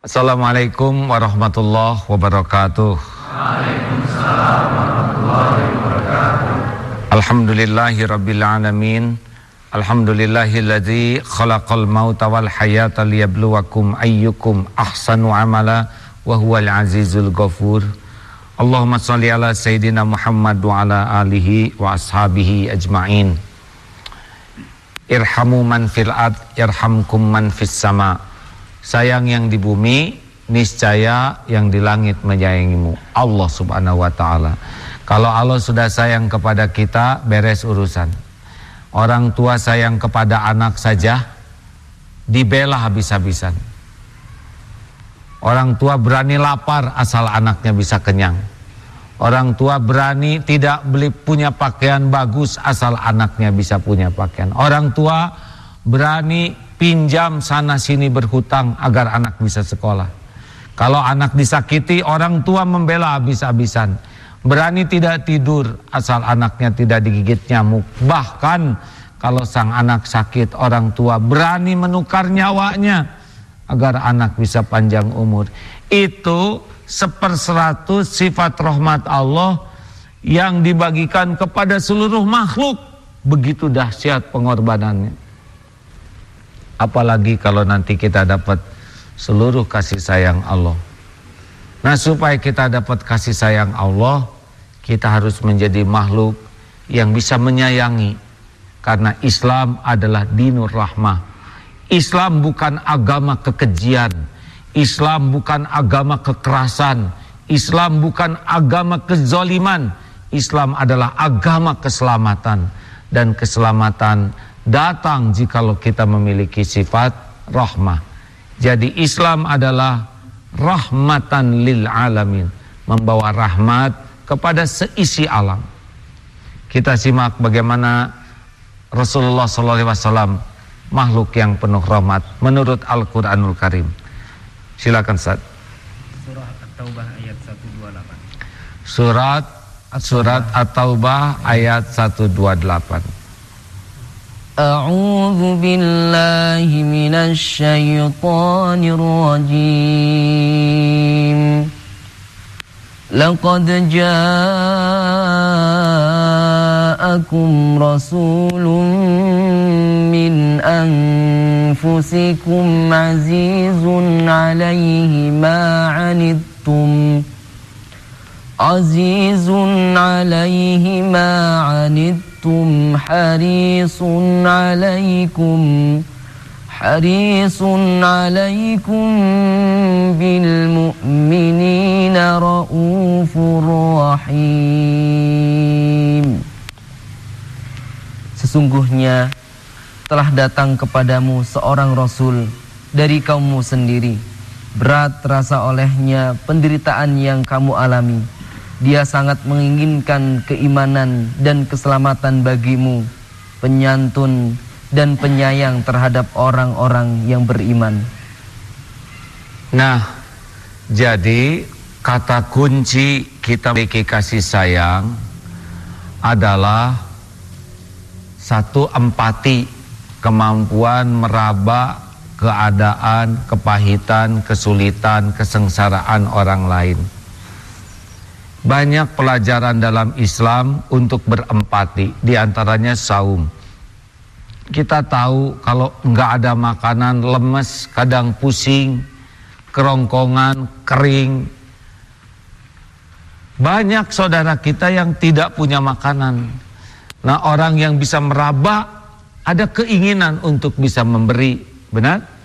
Assalamualaikum warahmatullahi wabarakatuh. Waalaikumsalam warahmatullahi wabarakatuh. Alhamdulillahi rabbil alamin. Alhamdulillahilladzi khalaqal mauta wal hayata liyabluwakum ayyukum ahsanu amala wa huwal azizul ghafur. Allahumma shalli ala sayyidina Muhammad wa ala alihi wa ashabihi ajmain. Irhamu man fil ard yarhamkum man fis sama' sayang yang di bumi niscaya yang di langit menyayangimu. Allah subhanahu wa ta'ala. Kalau Allah sudah sayang kepada kita beres urusan. Orang tua sayang kepada anak saja dibela habis-habisan. Orang tua berani lapar asal anaknya bisa kenyang. Orang tua berani tidak beli punya pakaian bagus asal anaknya bisa punya pakaian. Orang tua berani pinjam sana sini berhutang agar anak bisa sekolah. Kalau anak disakiti, orang tua membela habis-habisan. Berani tidak tidur asal anaknya tidak digigit nyamuk. Bahkan kalau sang anak sakit, orang tua berani menukar nyawanya agar anak bisa panjang umur. Itu seperseratus sifat rahmat Allah yang dibagikan kepada seluruh makhluk. Begitu dahsyat pengorbanannya. Apalagi kalau nanti kita dapat seluruh kasih sayang Allah. Nah supaya kita dapat kasih sayang Allah, kita harus menjadi makhluk yang bisa menyayangi. Karena Islam adalah dinur rahmah. Islam bukan agama kekejian. Islam bukan agama kekerasan. Islam bukan agama kezoliman. Islam adalah agama keselamatan. Dan keselamatan datang jikalau kita memiliki sifat rahmah. Jadi Islam adalah rahmatan lil alamin, membawa rahmat kepada seisi alam. Kita simak bagaimana Rasulullah SAW makhluk yang penuh rahmat menurut Al-Qur'anul Karim. Silakan Ustaz. Surah At-Taubah ayat 128. Surat Surat At-Taubah ayat 128. أعوذ بالله من الشيطان الرجيم. لقد جاءكم رسول من أنفسكم عزيز عليه ما عنتم عزيز عليه ما عنتم أنتم حريص عليكم حريص عليكم بالمؤمنين رؤوف رحيم Sesungguhnya telah datang kepadamu seorang Rasul dari kaummu sendiri. Berat terasa olehnya penderitaan yang kamu alami dia sangat menginginkan keimanan dan keselamatan bagimu, penyantun dan penyayang terhadap orang-orang yang beriman. Nah, jadi kata kunci kita memiliki kasih sayang adalah satu empati, kemampuan meraba keadaan, kepahitan, kesulitan, kesengsaraan orang lain banyak pelajaran dalam Islam untuk berempati, di antaranya saum. Kita tahu kalau nggak ada makanan lemes, kadang pusing, kerongkongan, kering. Banyak saudara kita yang tidak punya makanan. Nah orang yang bisa meraba ada keinginan untuk bisa memberi, benar?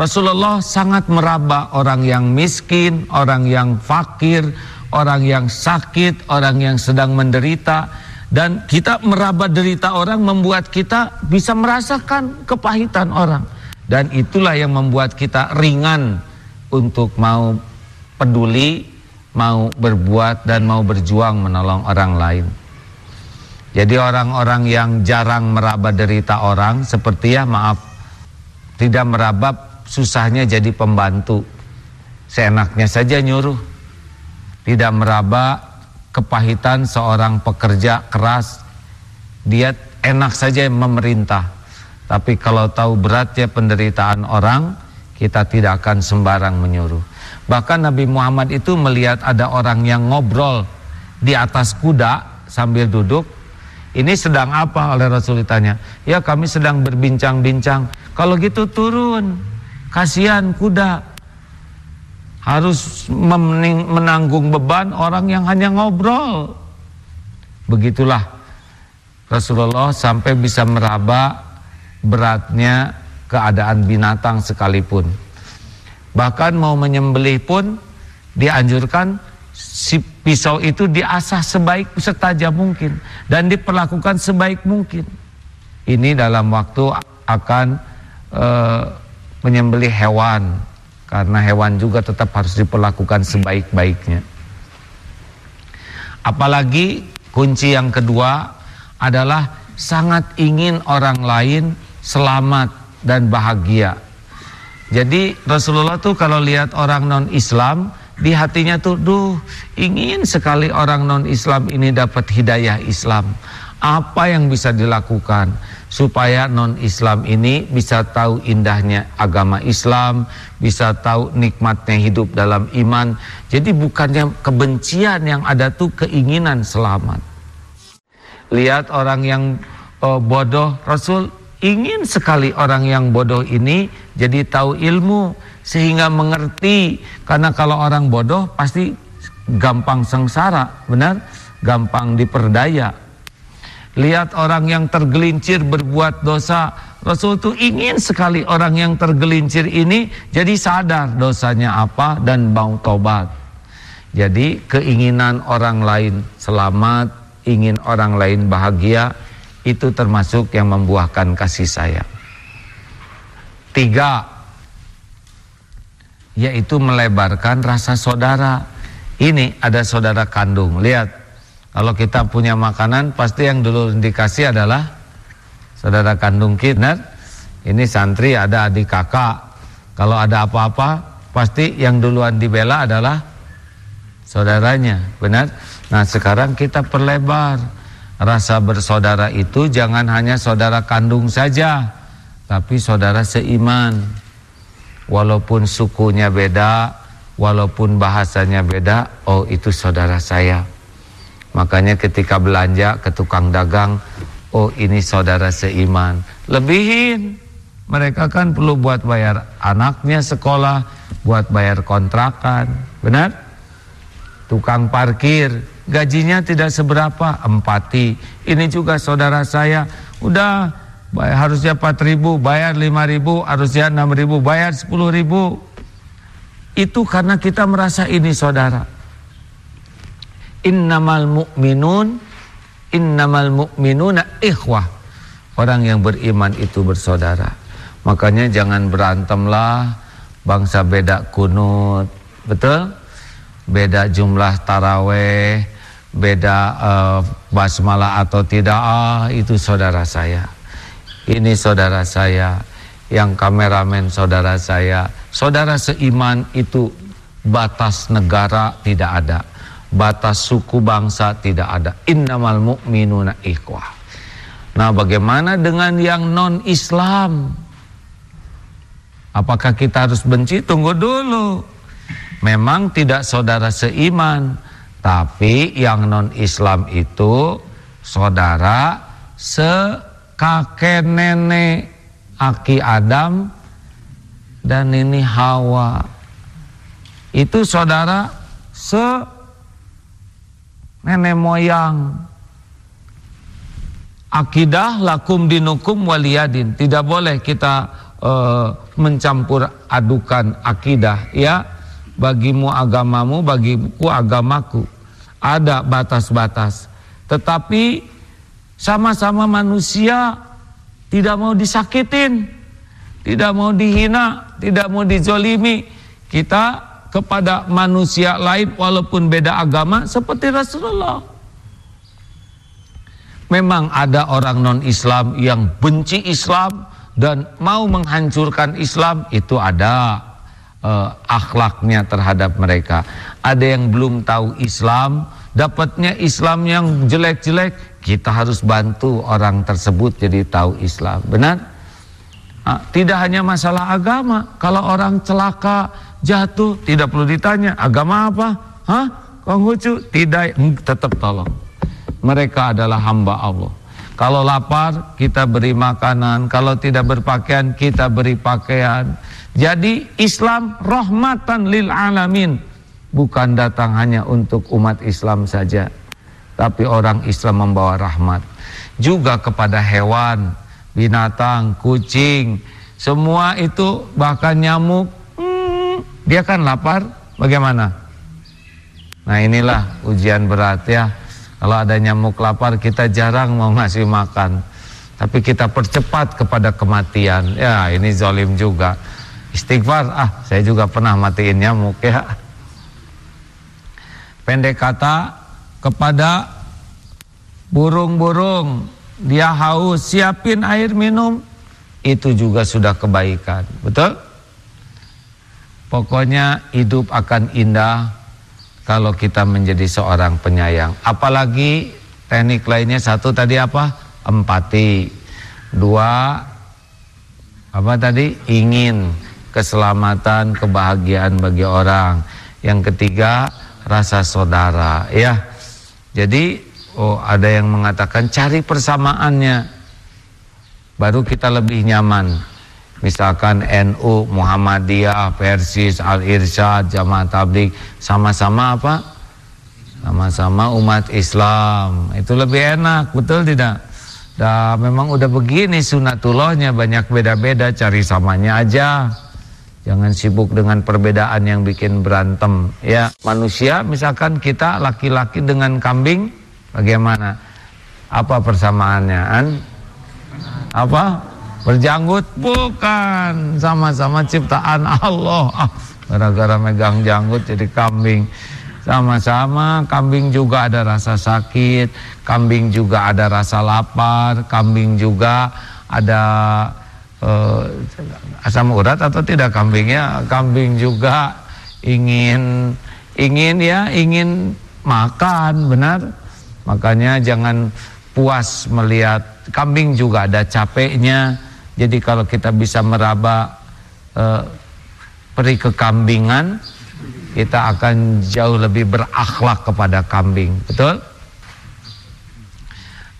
Rasulullah sangat meraba orang yang miskin, orang yang fakir, orang yang sakit, orang yang sedang menderita dan kita meraba derita orang membuat kita bisa merasakan kepahitan orang dan itulah yang membuat kita ringan untuk mau peduli, mau berbuat dan mau berjuang menolong orang lain. Jadi orang-orang yang jarang meraba derita orang seperti ya maaf tidak meraba susahnya jadi pembantu. Seenaknya saja nyuruh. Tidak meraba kepahitan seorang pekerja keras. Dia enak saja memerintah. Tapi kalau tahu beratnya penderitaan orang, kita tidak akan sembarang menyuruh. Bahkan Nabi Muhammad itu melihat ada orang yang ngobrol di atas kuda sambil duduk. Ini sedang apa oleh Rasul ditanya? Ya kami sedang berbincang-bincang. Kalau gitu turun. Kasihan kuda. Harus menanggung beban orang yang hanya ngobrol. Begitulah Rasulullah sampai bisa meraba beratnya keadaan binatang sekalipun. Bahkan mau menyembelih pun dianjurkan si pisau itu diasah sebaik setajam mungkin dan diperlakukan sebaik mungkin. Ini dalam waktu akan e, menyembelih hewan karena hewan juga tetap harus diperlakukan sebaik-baiknya. Apalagi kunci yang kedua adalah sangat ingin orang lain selamat dan bahagia jadi Rasulullah tuh kalau lihat orang non-Islam di hatinya tuh duh ingin sekali orang non-Islam ini dapat hidayah Islam. Apa yang bisa dilakukan supaya non-Islam ini bisa tahu indahnya agama Islam, bisa tahu nikmatnya hidup dalam iman. Jadi bukannya kebencian yang ada tuh keinginan selamat. Lihat orang yang oh, bodoh, Rasul ingin sekali orang yang bodoh ini jadi tahu ilmu sehingga mengerti karena kalau orang bodoh pasti gampang sengsara benar gampang diperdaya lihat orang yang tergelincir berbuat dosa Rasul itu ingin sekali orang yang tergelincir ini jadi sadar dosanya apa dan mau tobat jadi keinginan orang lain selamat ingin orang lain bahagia itu termasuk yang membuahkan kasih sayang. Tiga, yaitu melebarkan rasa saudara. Ini ada saudara kandung. Lihat, kalau kita punya makanan, pasti yang dulu dikasih adalah saudara kandung kita. Ini santri ada adik kakak. Kalau ada apa-apa, pasti yang duluan dibela adalah saudaranya. Benar? Nah sekarang kita perlebar rasa bersaudara itu jangan hanya saudara kandung saja, tapi saudara seiman. Walaupun sukunya beda, walaupun bahasanya beda, oh itu saudara saya. Makanya ketika belanja ke tukang dagang, oh ini saudara seiman. Lebihin. Mereka kan perlu buat bayar anaknya sekolah, buat bayar kontrakan. Benar? Tukang parkir, gajinya tidak seberapa, empati. Ini juga saudara saya, udah harusnya 4 ribu, bayar 5 ribu, harusnya 6 ribu, bayar 10 ribu. Itu karena kita merasa ini saudara. Innamal mu'minun, innamal mu'minuna ikhwah. Orang yang beriman itu bersaudara. Makanya jangan berantemlah, bangsa beda kunut. Betul? Beda jumlah taraweh, beda uh, basmalah atau tidak ah itu saudara saya ini saudara saya yang kameramen saudara saya saudara seiman itu batas negara tidak ada batas suku bangsa tidak ada. Innamal mu'minuna ikhwah. Nah bagaimana dengan yang non Islam apakah kita harus benci? Tunggu dulu. Memang tidak saudara seiman tapi yang non Islam itu saudara sekakek nenek Aki Adam dan ini Hawa. Itu saudara se nenek moyang. Akidah lakum dinukum waliyadin. Tidak boleh kita uh, mencampur adukan akidah ya bagimu agamamu, bagiku agamaku. Ada batas-batas. Tetapi sama-sama manusia tidak mau disakitin, tidak mau dihina, tidak mau dijolimi. Kita kepada manusia lain walaupun beda agama seperti Rasulullah. Memang ada orang non-Islam yang benci Islam dan mau menghancurkan Islam itu ada uh, akhlaknya terhadap mereka. Ada yang belum tahu Islam, dapatnya Islam yang jelek-jelek, kita harus bantu orang tersebut jadi tahu Islam. Benar? Ah, tidak hanya masalah agama. Kalau orang celaka, jatuh, tidak perlu ditanya. Agama apa? Hah? Konghucu? Tidak, tetap tolong. Mereka adalah hamba Allah. Kalau lapar, kita beri makanan. Kalau tidak berpakaian, kita beri pakaian. Jadi Islam rahmatan lil alamin. Bukan datang hanya untuk umat Islam saja. Tapi orang Islam membawa rahmat. Juga kepada hewan binatang, kucing, semua itu bahkan nyamuk, dia kan lapar, bagaimana? Nah inilah ujian berat ya. Kalau ada nyamuk lapar kita jarang mau ngasih makan. Tapi kita percepat kepada kematian. Ya ini zalim juga. Istighfar, ah saya juga pernah matiin nyamuk ya. Pendek kata kepada burung-burung dia haus, siapin air minum, itu juga sudah kebaikan. Betul? Pokoknya hidup akan indah kalau kita menjadi seorang penyayang. Apalagi teknik lainnya satu tadi apa? Empati. Dua apa tadi? Ingin keselamatan, kebahagiaan bagi orang. Yang ketiga, rasa saudara, ya. Jadi Oh ada yang mengatakan cari persamaannya Baru kita lebih nyaman Misalkan NU, Muhammadiyah, Persis, Al-Irsyad, Jamaah Tablik Sama-sama apa? Sama-sama umat Islam Itu lebih enak, betul tidak? Dan memang udah begini sunatullahnya Banyak beda-beda, cari samanya aja Jangan sibuk dengan perbedaan yang bikin berantem Ya manusia misalkan kita laki-laki dengan kambing Bagaimana? Apa persamaannya? An? Apa? Berjanggut? Bukan. Sama-sama ciptaan Allah. Ah, gara-gara megang janggut jadi kambing. Sama-sama kambing juga ada rasa sakit, kambing juga ada rasa lapar, kambing juga ada uh, asam urat atau tidak kambingnya? Kambing juga ingin ingin ya, ingin makan, benar? Makanya jangan puas melihat kambing juga ada capeknya. Jadi kalau kita bisa meraba eh, peri kekambingan, kita akan jauh lebih berakhlak kepada kambing. Betul?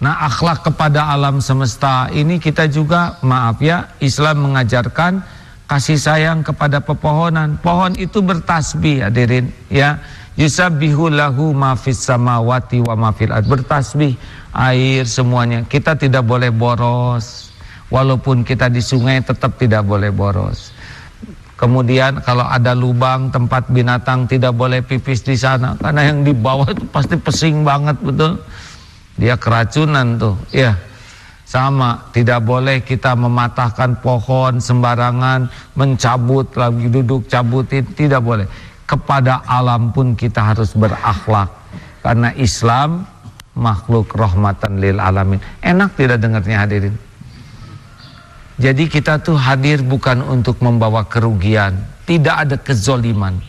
Nah akhlak kepada alam semesta ini kita juga maaf ya Islam mengajarkan kasih sayang kepada pepohonan. Pohon itu bertasbih hadirin ya. Yusabbihu lahu ma fis samawati wa ma fil Bertasbih air semuanya. Kita tidak boleh boros. Walaupun kita di sungai tetap tidak boleh boros. Kemudian kalau ada lubang tempat binatang tidak boleh pipis di sana karena yang di bawah itu pasti pesing banget betul. Dia keracunan tuh. Ya. Sama, tidak boleh kita mematahkan pohon sembarangan, mencabut lagi duduk cabutin, tidak boleh kepada alam pun kita harus berakhlak karena Islam makhluk rahmatan lil alamin enak tidak dengarnya hadirin jadi kita tuh hadir bukan untuk membawa kerugian. Tidak ada kezoliman.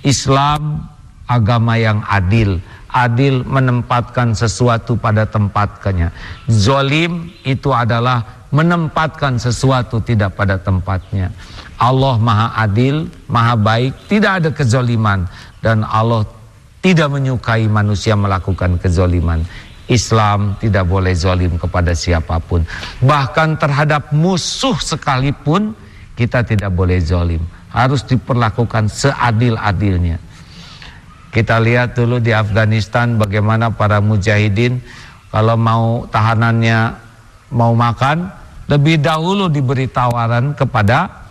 Islam agama yang adil. Adil menempatkan sesuatu pada tempatnya zolim itu adalah menempatkan sesuatu tidak pada tempatnya. Allah maha adil, maha baik, tidak ada kezoliman. Dan Allah tidak menyukai manusia melakukan kezoliman. Islam tidak boleh zolim kepada siapa pun. Bahkan terhadap musuh sekalipun kita tidak boleh zolim. Harus diperlakukan seadil-adilnya. Kita lihat dulu di Afghanistan bagaimana para mujahidin kalau mau tahanannya mau makan lebih dahulu diberi tawaran kepada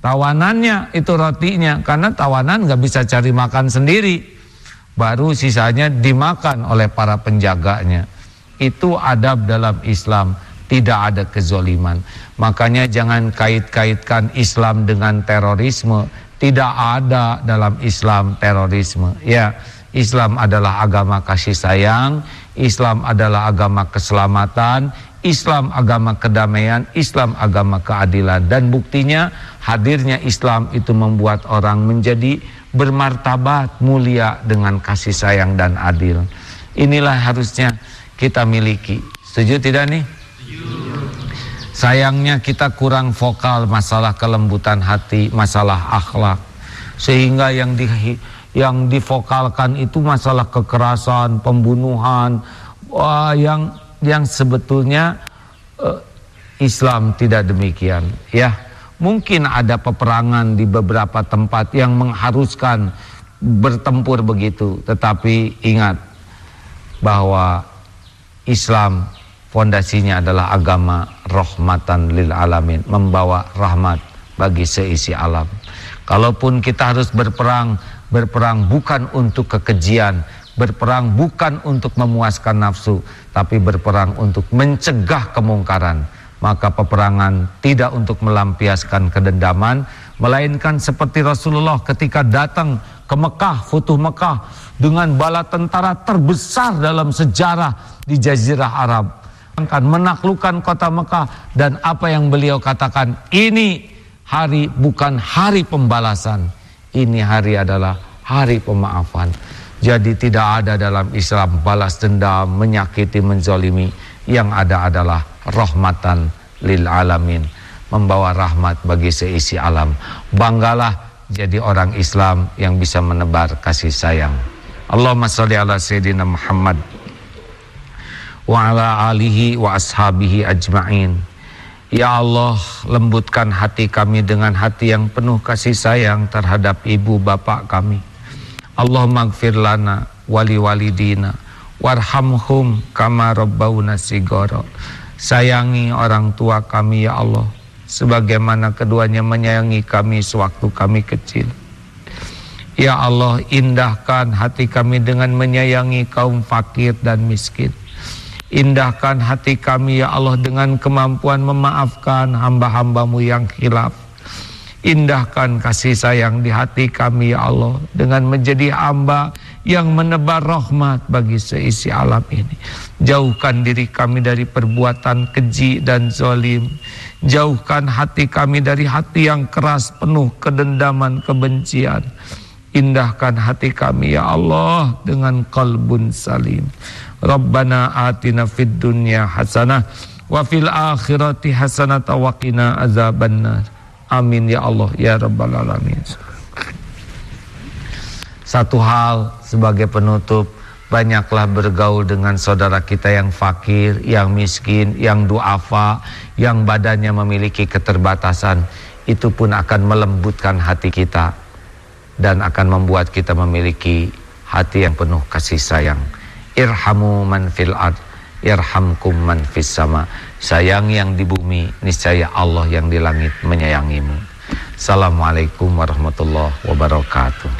Tawanannya itu rotinya karena tawanan nggak bisa cari makan sendiri. Baru sisanya dimakan oleh para penjaganya. Itu adab dalam Islam, tidak ada kezoliman. Makanya jangan kait-kaitkan Islam dengan terorisme. Tidak ada dalam Islam terorisme. Ya, Islam adalah agama kasih sayang, Islam adalah agama keselamatan, Islam agama kedamaian, Islam agama keadilan dan buktinya hadirnya Islam itu membuat orang menjadi bermartabat mulia dengan kasih sayang dan adil. Inilah harusnya kita miliki. Setuju tidak nih? Sayangnya kita kurang vokal masalah kelembutan hati, masalah akhlak. Sehingga yang di yang divokalkan itu masalah kekerasan, pembunuhan, wah, yang yang sebetulnya uh, Islam tidak demikian, ya. Mungkin ada peperangan di beberapa tempat yang mengharuskan bertempur begitu, tetapi ingat bahwa Islam fondasinya adalah agama rahmatan lil alamin, membawa rahmat bagi seisi alam. Kalaupun kita harus berperang, berperang bukan untuk kekejian, berperang bukan untuk memuaskan nafsu, tapi berperang untuk mencegah kemungkaran. Maka peperangan tidak untuk melampiaskan kedendaman melainkan seperti Rasulullah ketika datang ke Mekah, Futuh Mekah dengan bala tentara terbesar dalam sejarah di Jazirah Arab. Akan menaklukkan kota Mekah dan apa yang beliau katakan ini hari bukan hari pembalasan ini hari adalah hari pemaafan jadi tidak ada dalam Islam balas dendam menyakiti menzolimi. Yang ada adalah rahmatan lil alamin membawa rahmat bagi seisi alam. Banggalah jadi orang Islam yang bisa menebar kasih sayang. Allahumma salli ala sayyidina Muhammad wa ala alihi wa ashabihi ajma'in. Ya Allah lembutkan hati kami dengan hati yang penuh kasih sayang terhadap ibu bapak kami Allah magfir lana wali walidina warhamhum kama rabbawna sigara Sayangi orang tua kami ya Allah Sebagaimana keduanya menyayangi kami sewaktu kami kecil. Ya Allah indahkan hati kami dengan menyayangi kaum fakir dan miskin. Indahkan hati kami ya Allah dengan kemampuan memaafkan hamba-hambamu yang khilaf Indahkan kasih sayang di hati kami ya Allah Dengan menjadi hamba yang menebar rahmat bagi seisi alam ini Jauhkan diri kami dari perbuatan keji dan zalim. Jauhkan hati kami dari hati yang keras penuh kedendaman kebencian. Indahkan hati kami ya Allah dengan kalbun salim. Rabbana atina fid dunya hasanah wa fil akhirati hasanah wa qina azabannar. Amin ya Allah ya rabbal alamin. Satu hal sebagai penutup Banyaklah bergaul dengan saudara kita yang fakir, yang miskin, yang duafa, yang badannya memiliki keterbatasan. Itu pun akan melembutkan hati kita dan akan membuat kita memiliki hati yang penuh kasih sayang. Irhamu man fil ard, irhamkum man fis sama. Sayang yang di bumi, niscaya Allah yang di langit menyayangimu. Assalamualaikum warahmatullahi wabarakatuh.